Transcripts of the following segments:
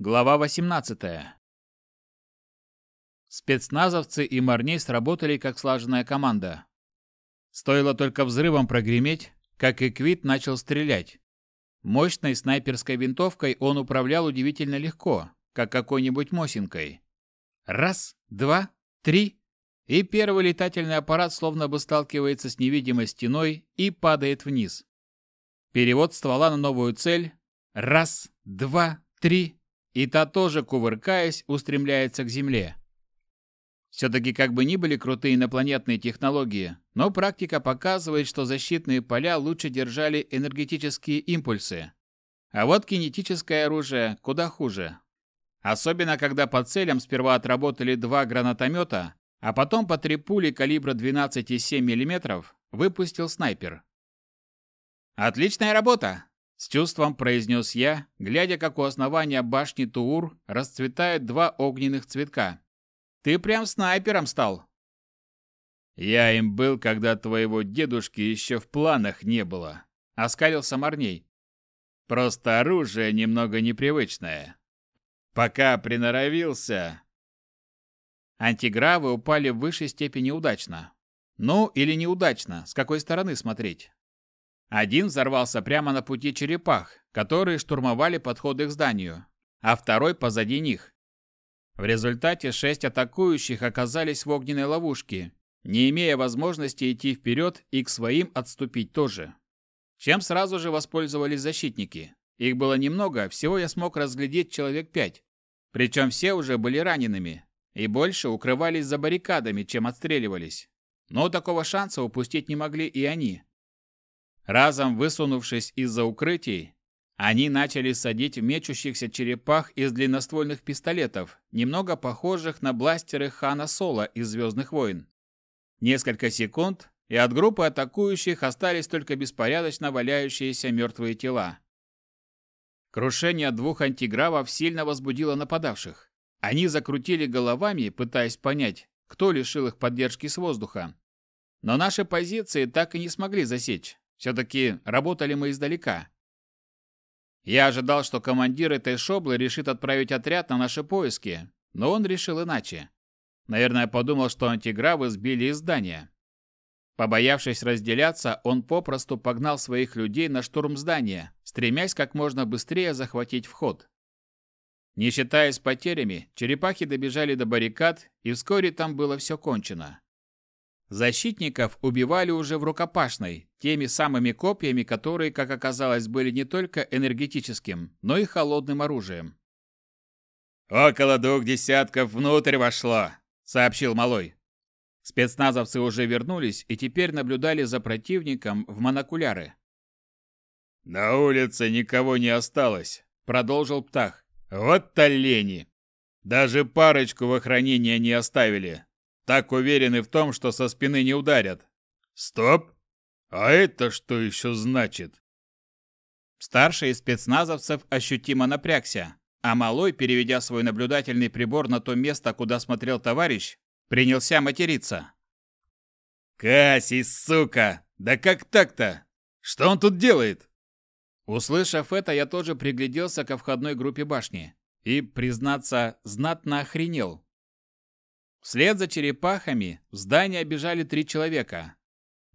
Глава 18. Спецназовцы и Марней сработали как слаженная команда. Стоило только взрывом прогреметь, как Эквит начал стрелять. Мощной снайперской винтовкой он управлял удивительно легко, как какой-нибудь Мосинкой. Раз, два, три, и первый летательный аппарат словно бы сталкивается с невидимой стеной и падает вниз. Перевод ствола на новую цель. Раз, два, три, и та тоже, кувыркаясь, устремляется к Земле. Все-таки как бы ни были крутые инопланетные технологии, но практика показывает, что защитные поля лучше держали энергетические импульсы. А вот кинетическое оружие куда хуже. Особенно, когда по целям сперва отработали два гранатомета, а потом по три пули калибра 12,7 мм выпустил снайпер. «Отличная работа!» С чувством произнес я, глядя, как у основания башни Туур расцветают два огненных цветка. «Ты прям снайпером стал!» «Я им был, когда твоего дедушки еще в планах не было», — оскалился Марней. «Просто оружие немного непривычное. Пока приноровился...» Антигравы упали в высшей степени удачно. Ну, или неудачно, с какой стороны смотреть. Один взорвался прямо на пути черепах, которые штурмовали подходы к зданию, а второй позади них. В результате шесть атакующих оказались в огненной ловушке, не имея возможности идти вперед и к своим отступить тоже. Чем сразу же воспользовались защитники. Их было немного, всего я смог разглядеть человек пять. Причем все уже были ранеными, и больше укрывались за баррикадами, чем отстреливались. Но такого шанса упустить не могли и они. Разом высунувшись из-за укрытий, они начали садить мечущихся черепах из длинноствольных пистолетов, немного похожих на бластеры Хана Соло из «Звездных войн». Несколько секунд, и от группы атакующих остались только беспорядочно валяющиеся мертвые тела. Крушение двух антигравов сильно возбудило нападавших. Они закрутили головами, пытаясь понять, кто лишил их поддержки с воздуха. Но наши позиции так и не смогли засечь. Все-таки работали мы издалека. Я ожидал, что командир этой шоблы решит отправить отряд на наши поиски, но он решил иначе. Наверное, подумал, что антигравы сбили из здания. Побоявшись разделяться, он попросту погнал своих людей на штурм здания, стремясь как можно быстрее захватить вход. Не считаясь потерями, черепахи добежали до баррикад, и вскоре там было все кончено. Защитников убивали уже в рукопашной, теми самыми копьями, которые, как оказалось, были не только энергетическим, но и холодным оружием. «Около двух десятков внутрь вошло», — сообщил Малой. Спецназовцы уже вернулись и теперь наблюдали за противником в монокуляры. «На улице никого не осталось», — продолжил Птах. «Вот олени! Даже парочку в охранение не оставили, так уверены в том, что со спины не ударят. Стоп! А это что еще значит? Старший из спецназовцев ощутимо напрягся, а малой, переведя свой наблюдательный прибор на то место, куда смотрел товарищ, принялся материться. «Кассий, сука! Да как так-то? Что он тут делает?» Услышав это, я тоже пригляделся ко входной группе башни и, признаться, знатно охренел. Вслед за черепахами в здание бежали три человека.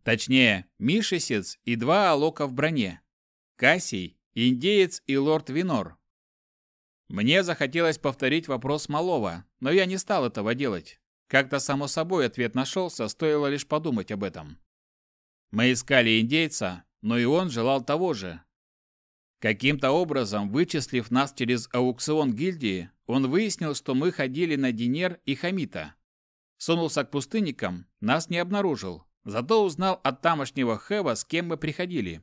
Точнее, Мишесец и два алока в броне. Кассий, индеец и лорд Винор. Мне захотелось повторить вопрос малого, но я не стал этого делать. Как-то само собой ответ нашелся, стоило лишь подумать об этом. Мы искали индейца, но и он желал того же. Каким-то образом, вычислив нас через аукцион гильдии, он выяснил, что мы ходили на Динер и Хамита. Сунулся к пустынникам, нас не обнаружил, зато узнал от тамошнего Хэва, с кем мы приходили.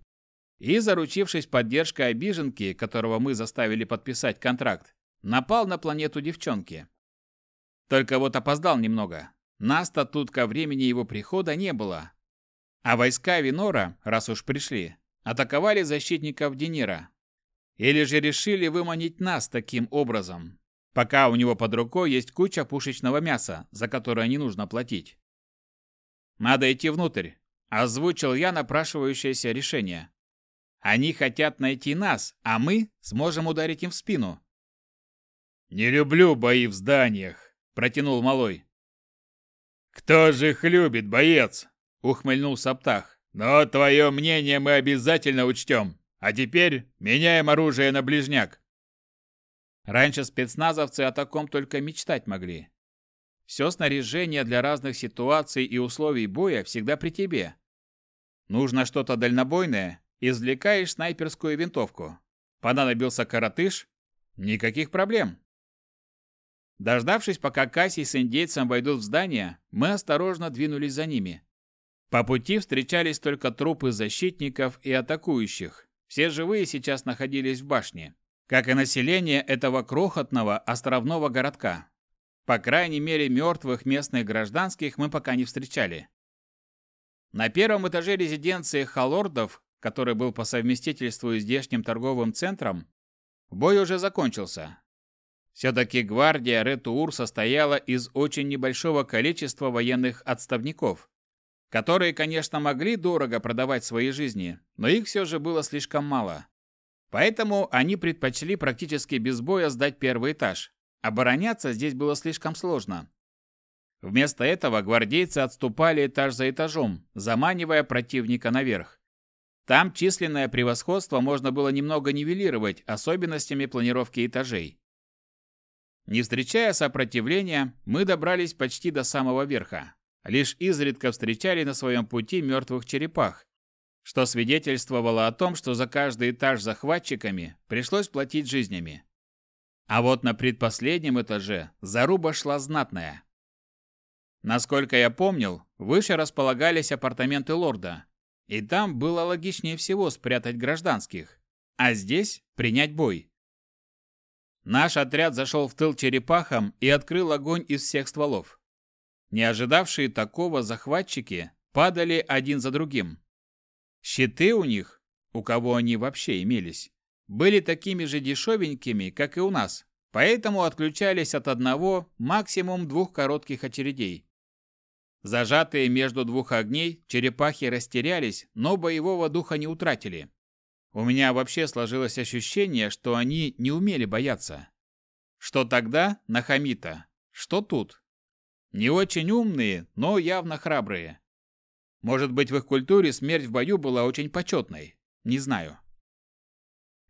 И, заручившись поддержкой обиженки, которого мы заставили подписать контракт, напал на планету девчонки. Только вот опоздал немного. Нас-то тут ко времени его прихода не было. А войска Винора, раз уж пришли, атаковали защитников Денира. Или же решили выманить нас таким образом, пока у него под рукой есть куча пушечного мяса, за которое не нужно платить. «Надо идти внутрь», – озвучил я напрашивающееся решение. «Они хотят найти нас, а мы сможем ударить им в спину». «Не люблю бои в зданиях», — протянул малой. «Кто же их любит, боец?» — ухмыльнулся Птах. «Но твое мнение мы обязательно учтем. А теперь меняем оружие на ближняк». Раньше спецназовцы о таком только мечтать могли. Все снаряжение для разных ситуаций и условий боя всегда при тебе. Нужно что-то дальнобойное, извлекаешь снайперскую винтовку. Понадобился коротыш? Никаких проблем. Дождавшись, пока Кассий с индейцем войдут в здание, мы осторожно двинулись за ними. По пути встречались только трупы защитников и атакующих. Все живые сейчас находились в башне, как и население этого крохотного островного городка. По крайней мере, мертвых местных гражданских мы пока не встречали. На первом этаже резиденции Халордов, который был по совместительству здешним торговым центром, бой уже закончился. Все-таки гвардия Ретуур состояла из очень небольшого количества военных отставников, которые, конечно, могли дорого продавать свои жизни, но их все же было слишком мало. Поэтому они предпочли практически без боя сдать первый этаж. Обороняться здесь было слишком сложно. Вместо этого гвардейцы отступали этаж за этажом, заманивая противника наверх. Там численное превосходство можно было немного нивелировать особенностями планировки этажей. Не встречая сопротивления, мы добрались почти до самого верха. Лишь изредка встречали на своем пути мертвых черепах, что свидетельствовало о том, что за каждый этаж захватчиками пришлось платить жизнями. А вот на предпоследнем этаже заруба шла знатная. Насколько я помнил, выше располагались апартаменты лорда, и там было логичнее всего спрятать гражданских, а здесь принять бой. Наш отряд зашел в тыл черепахам и открыл огонь из всех стволов. Не ожидавшие такого захватчики падали один за другим. Щиты у них, у кого они вообще имелись, были такими же дешевенькими, как и у нас, поэтому отключались от одного, максимум двух коротких очередей. Зажатые между двух огней, черепахи растерялись, но боевого духа не утратили. У меня вообще сложилось ощущение, что они не умели бояться. Что тогда на Хамита, что тут. Не очень умные, но явно храбрые. Может быть, в их культуре смерть в бою была очень почетной. Не знаю.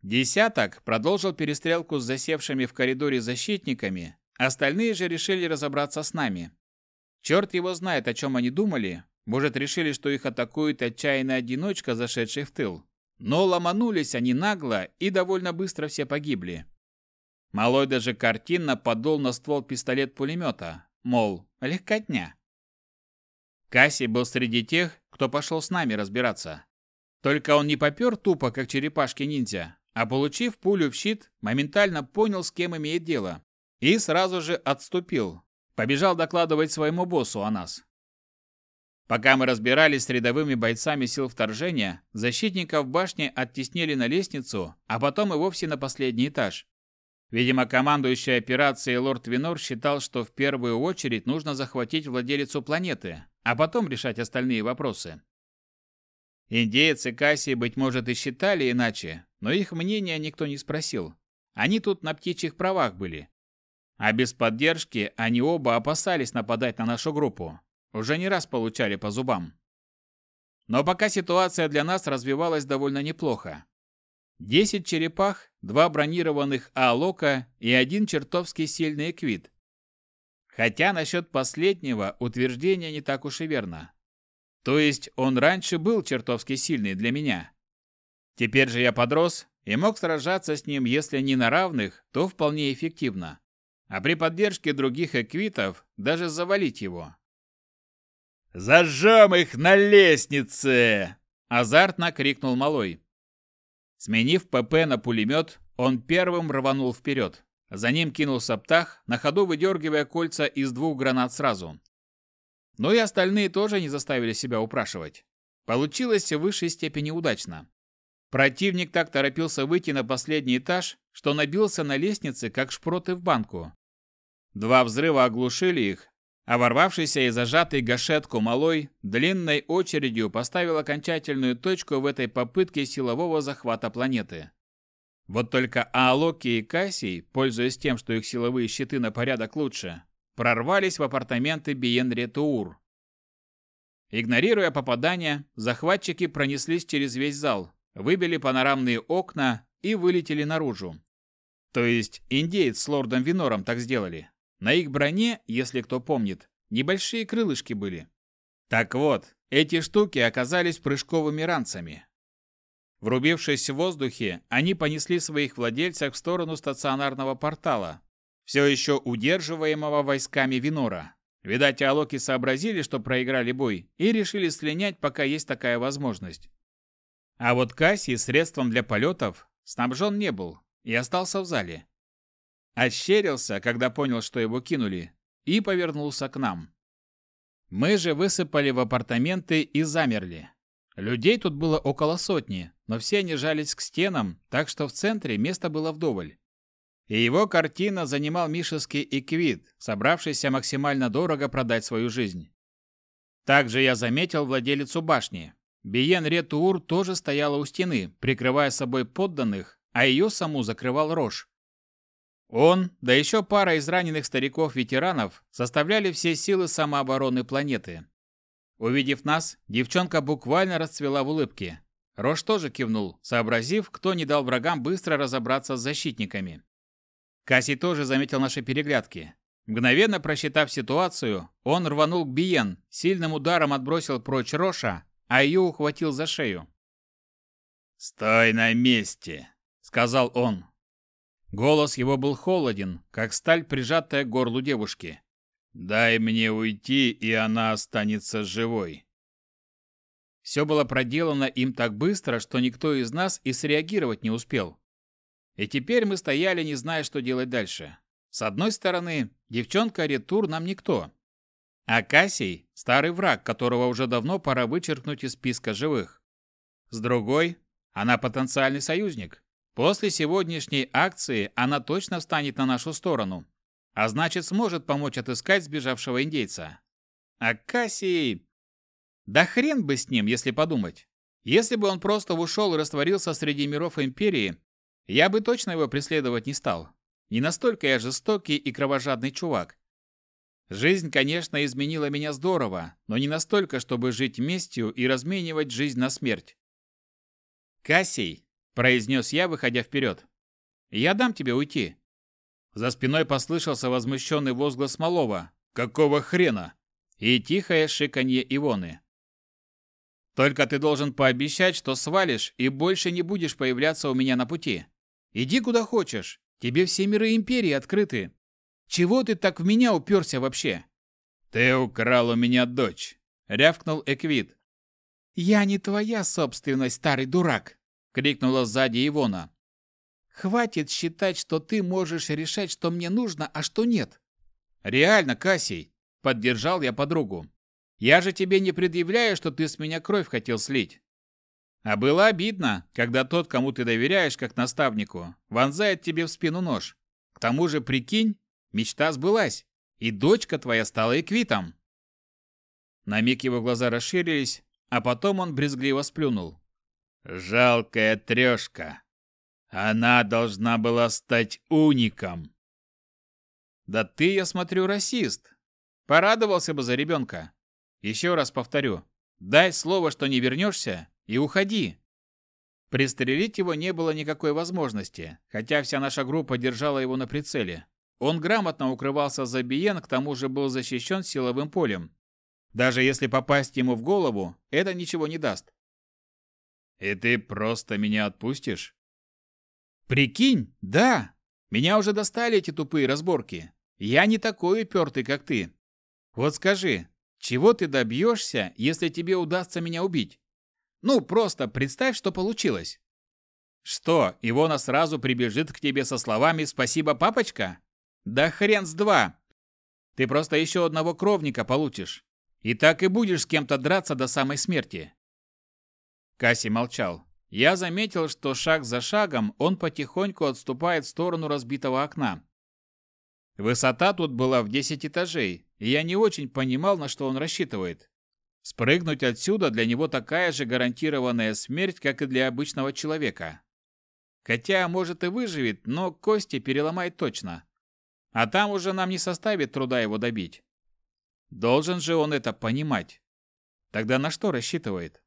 Десяток продолжил перестрелку с засевшими в коридоре защитниками, остальные же решили разобраться с нами. Черт его знает, о чем они думали. Может, решили, что их атакует отчаянная одиночка, зашедший в тыл. Но ломанулись они нагло, и довольно быстро все погибли. Малой даже картинно подул на ствол пистолет-пулемета, мол, легкотня. Касси был среди тех, кто пошел с нами разбираться. Только он не попер тупо, как черепашки-ниндзя, а получив пулю в щит, моментально понял, с кем имеет дело. И сразу же отступил. Побежал докладывать своему боссу о нас. Пока мы разбирались с рядовыми бойцами сил вторжения, защитников башни оттеснили на лестницу, а потом и вовсе на последний этаж. Видимо, командующий операцией лорд Винор считал, что в первую очередь нужно захватить владелицу планеты, а потом решать остальные вопросы. Индеец и быть может, и считали иначе, но их мнения никто не спросил. Они тут на птичьих правах были. А без поддержки они оба опасались нападать на нашу группу. Уже не раз получали по зубам. Но пока ситуация для нас развивалась довольно неплохо. Десять черепах, два бронированных Аалока и один чертовски сильный Эквид. Хотя насчет последнего утверждение не так уж и верно. То есть он раньше был чертовски сильный для меня. Теперь же я подрос и мог сражаться с ним, если не на равных, то вполне эффективно. А при поддержке других эквитов даже завалить его. «Зажжем их на лестнице!» – азартно крикнул малой. Сменив ПП на пулемет, он первым рванул вперед. За ним кинулся птах, на ходу выдергивая кольца из двух гранат сразу. Но и остальные тоже не заставили себя упрашивать. Получилось в высшей степени удачно. Противник так торопился выйти на последний этаж, что набился на лестнице, как шпроты в банку. Два взрыва оглушили их, а ворвавшийся и зажатый гашетку малой длинной очередью поставил окончательную точку в этой попытке силового захвата планеты. Вот только Аалоки и Кассий, пользуясь тем, что их силовые щиты на порядок лучше, прорвались в апартаменты Биен-Ретуур. Игнорируя попадания, захватчики пронеслись через весь зал, выбили панорамные окна и вылетели наружу. То есть индеец с лордом Винором так сделали. На их броне, если кто помнит, небольшие крылышки были. Так вот, эти штуки оказались прыжковыми ранцами. Врубившись в воздухе, они понесли своих владельцев в сторону стационарного портала, все еще удерживаемого войсками Винора. Видать, алоки сообразили, что проиграли бой, и решили слинять, пока есть такая возможность. А вот Кассий средством для полетов снабжен не был и остался в зале. Ощерился, когда понял, что его кинули, и повернулся к нам. Мы же высыпали в апартаменты и замерли. Людей тут было около сотни, но все они жались к стенам, так что в центре места было вдоволь. И его картина занимал мишеский эквид, собравшийся максимально дорого продать свою жизнь. Также я заметил владелицу башни. Биен Ретуур тоже стояла у стены, прикрывая собой подданных, а ее саму закрывал Рош. Он, да еще пара израненных стариков-ветеранов, составляли все силы самообороны планеты. Увидев нас, девчонка буквально расцвела в улыбке. Рош тоже кивнул, сообразив, кто не дал врагам быстро разобраться с защитниками. Касси тоже заметил наши переглядки. Мгновенно просчитав ситуацию, он рванул к Биен, сильным ударом отбросил прочь Роша, а ее ухватил за шею. «Стой на месте!» — сказал он. Голос его был холоден, как сталь, прижатая к горлу девушки. «Дай мне уйти, и она останется живой». Все было проделано им так быстро, что никто из нас и среагировать не успел. И теперь мы стояли, не зная, что делать дальше. С одной стороны, девчонка Ретур нам никто. А Кассий – старый враг, которого уже давно пора вычеркнуть из списка живых. С другой, она потенциальный союзник. После сегодняшней акции она точно встанет на нашу сторону, а значит сможет помочь отыскать сбежавшего индейца. А Кассий... Да хрен бы с ним, если подумать. Если бы он просто ушел и растворился среди миров Империи, я бы точно его преследовать не стал. Не настолько я жестокий и кровожадный чувак. Жизнь, конечно, изменила меня здорово, но не настолько, чтобы жить местью и разменивать жизнь на смерть. Кассий, произнес я, выходя вперед. «Я дам тебе уйти». За спиной послышался возмущенный возглас Малова. «Какого хрена?» И тихое шиканье Ивоны. «Только ты должен пообещать, что свалишь и больше не будешь появляться у меня на пути. Иди куда хочешь. Тебе все миры Империи открыты. Чего ты так в меня уперся вообще?» «Ты украл у меня дочь», — рявкнул Эквид. «Я не твоя собственность, старый дурак», — крикнула сзади Ивона. «Хватит считать, что ты можешь решать, что мне нужно, а что нет». «Реально, Кассий!» — поддержал я подругу. «Я же тебе не предъявляю, что ты с меня кровь хотел слить. А было обидно, когда тот, кому ты доверяешь как наставнику, вонзает тебе в спину нож. К тому же, прикинь, мечта сбылась, и дочка твоя стала эквитом». На миг его глаза расширились, а потом он брезгливо сплюнул. Жалкая трешка. Она должна была стать уником. Да ты, я смотрю, расист. Порадовался бы за ребенка. Еще раз повторю. Дай слово, что не вернешься, и уходи. Пристрелить его не было никакой возможности, хотя вся наша группа держала его на прицеле. Он грамотно укрывался за Биен, к тому же был защищен силовым полем. Даже если попасть ему в голову, это ничего не даст. И ты просто меня отпустишь? Прикинь, да. Меня уже достали эти тупые разборки. Я не такой упертый, как ты. Вот скажи, чего ты добьешься, если тебе удастся меня убить? Ну, просто представь, что получилось. Что, Ивона сразу прибежит к тебе со словами «Спасибо, папочка»? Да хрен с два. Ты просто еще одного кровника получишь. И так и будешь с кем-то драться до самой смерти. Касси молчал. Я заметил, что шаг за шагом он потихоньку отступает в сторону разбитого окна. Высота тут была в 10 этажей, и я не очень понимал, на что он рассчитывает. Спрыгнуть отсюда для него такая же гарантированная смерть, как и для обычного человека. Хотя, может, и выживет, но кости переломает точно. А там уже нам не составит труда его добить. Должен же он это понимать. Тогда на что рассчитывает?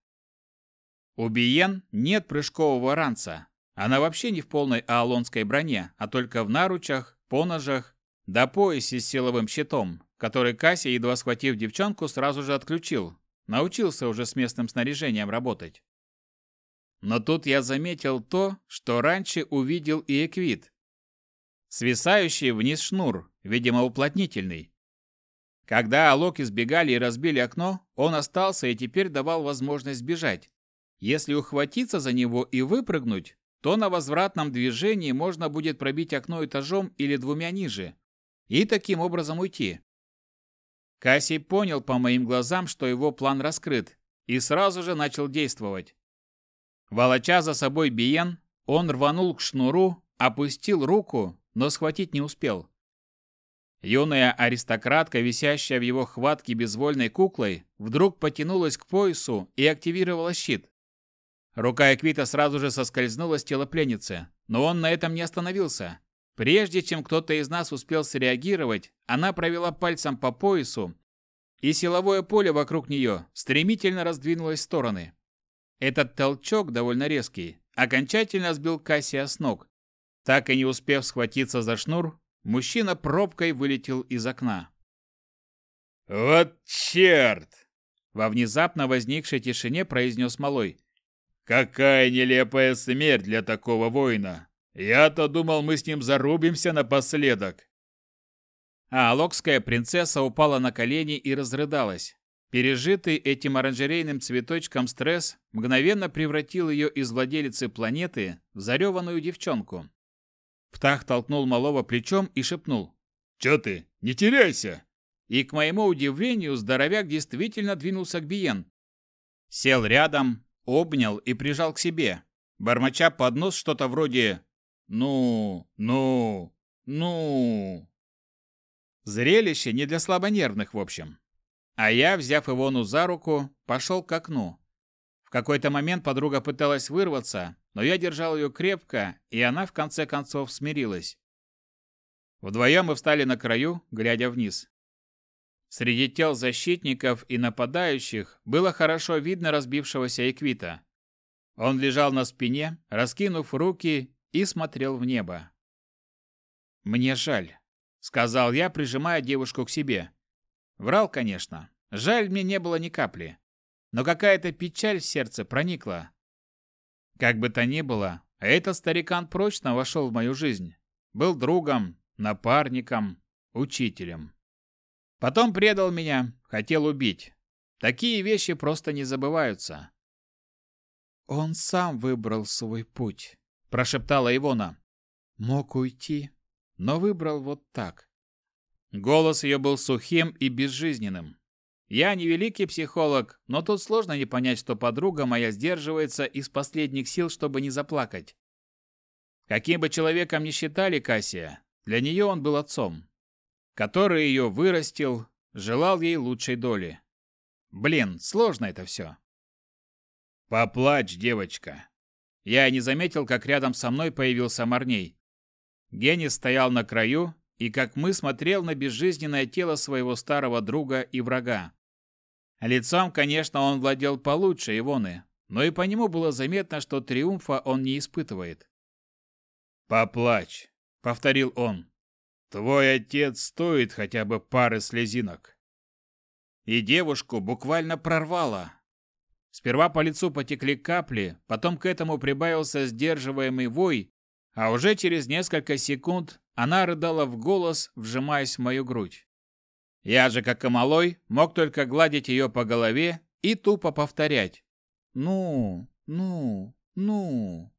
У Биен нет прыжкового ранца. Она вообще не в полной аалонской броне, а только в наручах, поножах, да поясе с силовым щитом, который Касси, едва схватив девчонку, сразу же отключил. Научился уже с местным снаряжением работать. Но тут я заметил то, что раньше увидел и Эквит. Свисающий вниз шнур, видимо, уплотнительный. Когда Алок избегали и разбили окно, он остался и теперь давал возможность бежать. Если ухватиться за него и выпрыгнуть, то на возвратном движении можно будет пробить окно этажом или двумя ниже и таким образом уйти. Кассий понял по моим глазам, что его план раскрыт, и сразу же начал действовать. Волоча за собой Биен, он рванул к шнуру, опустил руку, но схватить не успел. Юная аристократка, висящая в его хватке безвольной куклой, вдруг потянулась к поясу и активировала щит. Рука Эквита сразу же соскользнула с тела пленницы, но он на этом не остановился. Прежде чем кто-то из нас успел среагировать, она провела пальцем по поясу, и силовое поле вокруг нее стремительно раздвинулось в стороны. Этот толчок, довольно резкий, окончательно сбил Кассия с ног. Так и не успев схватиться за шнур, мужчина пробкой вылетел из окна. «Вот черт!» Во внезапно возникшей тишине произнес Малой. Какая нелепая смерть для такого воина! Я-то думал, мы с ним зарубимся напоследок. А локская принцесса упала на колени и разрыдалась. Пережитый этим оранжерейным цветочком стресс мгновенно превратил ее из владелицы планеты в зареванную девчонку. Птах толкнул малого плечом и шепнул. «Че ты? Не теряйся!» И, к моему удивлению, здоровяк действительно двинулся к Биен. Сел рядом, обнял и прижал к себе, бормоча под нос что-то вроде «Ну, ну, ну». Зрелище не для слабонервных, в общем. А я, взяв Ивону за руку, пошел к окну. В какой-то момент подруга пыталась вырваться, но я держал ее крепко, и она в конце концов смирилась. Вдвоем мы встали на краю, глядя вниз. Среди тел защитников и нападающих было хорошо видно разбившегося Эквита. Он лежал на спине, раскинув руки и смотрел в небо. «Мне жаль», — сказал я, прижимая девушку к себе. Врал, конечно. Жаль мне не было ни капли. Но какая-то печаль в сердце проникла. Как бы то ни было, этот старикан прочно вошел в мою жизнь. Был другом, напарником, учителем. Потом предал меня, хотел убить. Такие вещи просто не забываются. Он сам выбрал свой путь, прошептала Ивона. Мог уйти, но выбрал вот так. Голос ее был сухим и безжизненным. Я не великий психолог, но тут сложно не понять, что подруга моя сдерживается из последних сил, чтобы не заплакать. Каким бы человеком ни считали Кассия, для нее он был отцом который ее вырастил, желал ей лучшей доли. Блин, сложно это все. Поплачь, девочка. Я не заметил, как рядом со мной появился Марней. Генис стоял на краю и, как мы, смотрел на безжизненное тело своего старого друга и врага. Лицом, конечно, он владел получше Ивоны, но и по нему было заметно, что триумфа он не испытывает. «Поплачь», — повторил он. Твой отец стоит хотя бы пары слезинок. И девушку буквально прорвало. Сперва по лицу потекли капли, потом к этому прибавился сдерживаемый вой, а уже через несколько секунд она рыдала в голос, вжимаясь в мою грудь. Я же, как и малой, мог только гладить ее по голове и тупо повторять. «Ну, ну, ну».